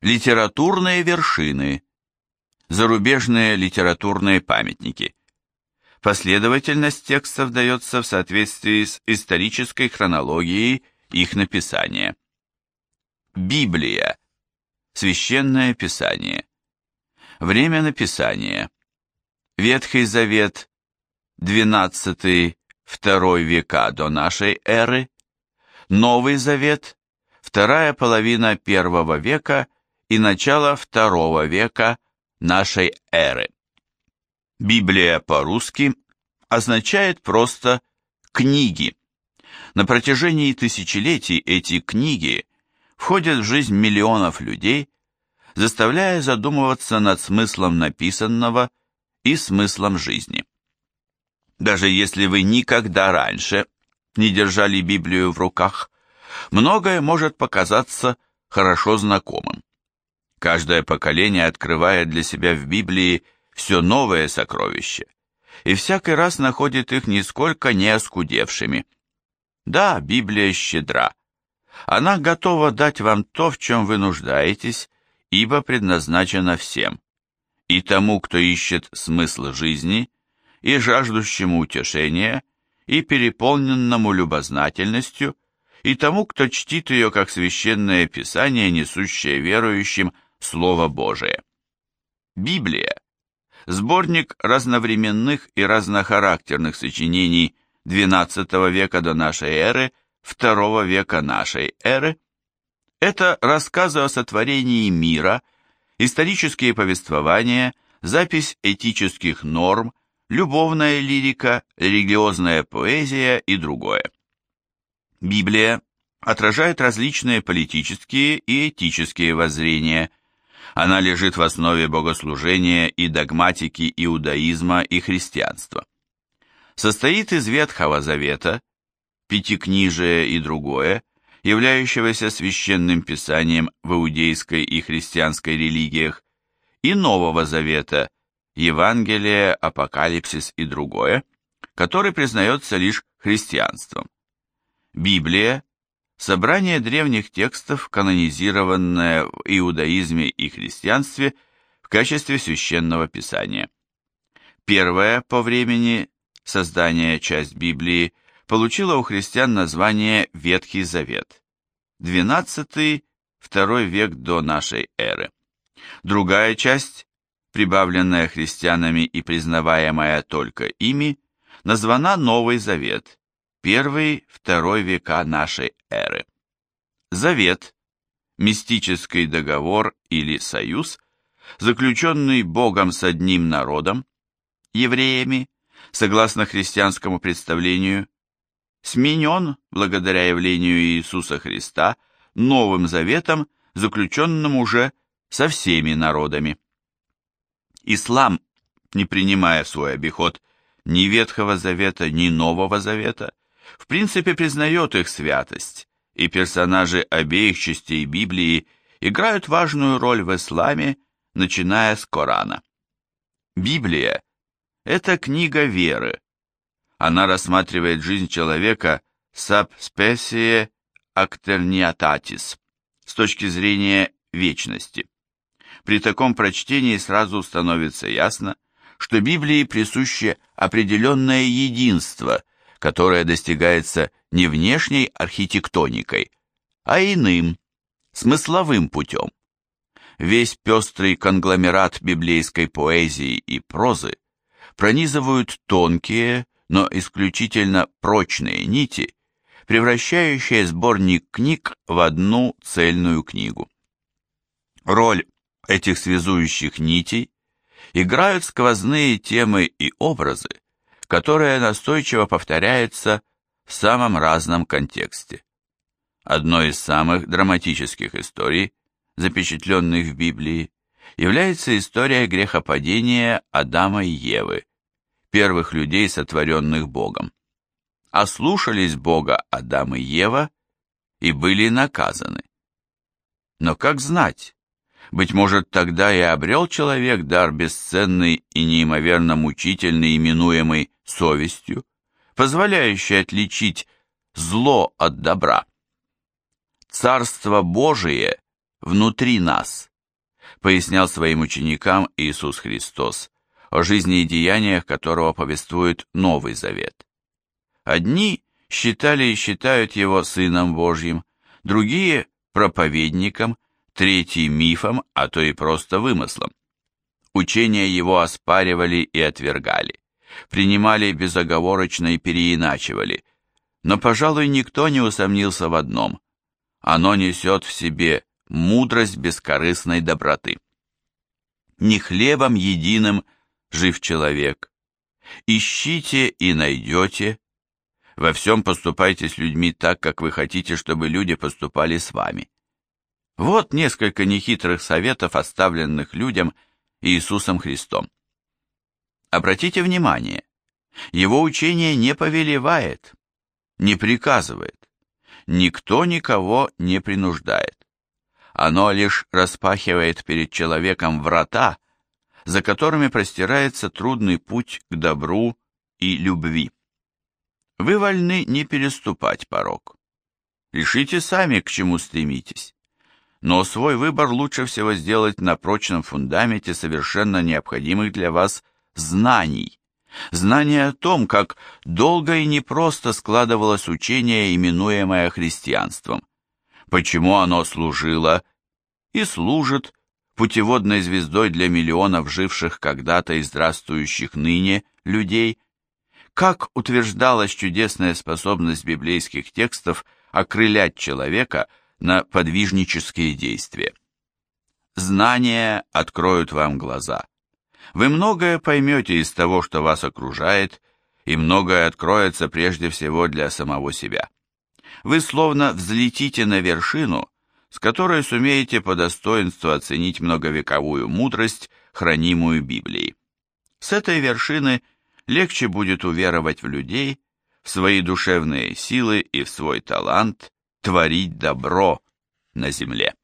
Литературные вершины. Зарубежные литературные памятники. Последовательность текстов дается в соответствии с исторической хронологией их написания. Библия. Священное Писание. Время написания. Ветхий Завет, 12-2 века до нашей эры. Новый Завет, вторая половина первого века и начало второго века нашей эры. Библия по-русски означает просто «книги». На протяжении тысячелетий эти книги входят в жизнь миллионов людей, заставляя задумываться над смыслом написанного и смыслом жизни. Даже если вы никогда раньше не держали Библию в руках, многое может показаться хорошо знакомым. Каждое поколение открывает для себя в Библии все новые сокровища, и всякий раз находит их нисколько не оскудевшими. Да, Библия щедра. Она готова дать вам то, в чем вы нуждаетесь, ибо предназначена всем. И тому, кто ищет смысл жизни, и жаждущему утешения, и переполненному любознательностью, и тому, кто чтит ее как священное писание, несущее верующим Слово Божие. Библия сборник разновременных и разнохарактерных сочинений XII века до нашей эры, II века нашей эры. Это рассказы о сотворении мира, исторические повествования, запись этических норм, любовная лирика, религиозная поэзия и другое. Библия отражает различные политические и этические воззрения, она лежит в основе богослужения и догматики иудаизма и христианства. Состоит из Ветхого Завета, Пятикнижия и другое, являющегося священным писанием в иудейской и христианской религиях, и Нового Завета, Евангелие, Апокалипсис и другое, который признается лишь христианством. Библия Собрание древних текстов, канонизированное в иудаизме и христианстве в качестве священного писания. Первая по времени создания часть Библии получила у христиан название Ветхий Завет. 12-2 век до нашей эры. Другая часть, прибавленная христианами и признаваемая только ими, названа Новый Завет, первый-второй века нашей эры. Завет, мистический договор или союз, заключенный Богом с одним народом, евреями, согласно христианскому представлению, сменен, благодаря явлению Иисуса Христа, Новым Заветом, заключенным уже со всеми народами. Ислам, не принимая в свой обиход ни Ветхого Завета, ни Нового Завета, в принципе признает их святость, и персонажи обеих частей Библии играют важную роль в исламе, начиная с Корана. Библия – это книга веры. Она рассматривает жизнь человека sub specie acterniatatis с точки зрения вечности. При таком прочтении сразу становится ясно, что Библии присуще определенное единство – которое достигается не внешней архитектоникой, а иным, смысловым путем. Весь пестрый конгломерат библейской поэзии и прозы пронизывают тонкие, но исключительно прочные нити, превращающие сборник книг в одну цельную книгу. Роль этих связующих нитей играют сквозные темы и образы, которое настойчиво повторяется в самом разном контексте. Одной из самых драматических историй, запечатленных в Библии, является история грехопадения Адама и Евы, первых людей, сотворенных Богом. Ослушались Бога Адам и Ева и были наказаны. Но как знать, быть может, тогда и обрел человек дар бесценный и неимоверно мучительный, именуемый совестью, позволяющий отличить зло от добра. Царство Божие внутри нас, пояснял своим ученикам Иисус Христос, о жизни и деяниях которого повествует Новый Завет. Одни считали и считают его Сыном Божьим, другие – проповедником, третий – мифом, а то и просто вымыслом. Учения его оспаривали и отвергали, принимали безоговорочно и переиначивали, но, пожалуй, никто не усомнился в одном – оно несет в себе мудрость бескорыстной доброты. Не хлебом единым жив человек. Ищите и найдете. Во всем поступайте с людьми так, как вы хотите, чтобы люди поступали с вами. Вот несколько нехитрых советов, оставленных людям Иисусом Христом. Обратите внимание, его учение не повелевает, не приказывает. Никто никого не принуждает. Оно лишь распахивает перед человеком врата, за которыми простирается трудный путь к добру и любви. Вы вольны не переступать порог. Решите сами, к чему стремитесь. Но свой выбор лучше всего сделать на прочном фундаменте совершенно необходимых для вас знаний. Знания о том, как долго и непросто складывалось учение, именуемое христианством почему оно служило и служит путеводной звездой для миллионов живших когда-то и здравствующих ныне людей, как утверждалась чудесная способность библейских текстов окрылять человека на подвижнические действия. Знания откроют вам глаза. Вы многое поймете из того, что вас окружает, и многое откроется прежде всего для самого себя вы словно взлетите на вершину, с которой сумеете по достоинству оценить многовековую мудрость, хранимую Библией. С этой вершины легче будет уверовать в людей, в свои душевные силы и в свой талант творить добро на земле.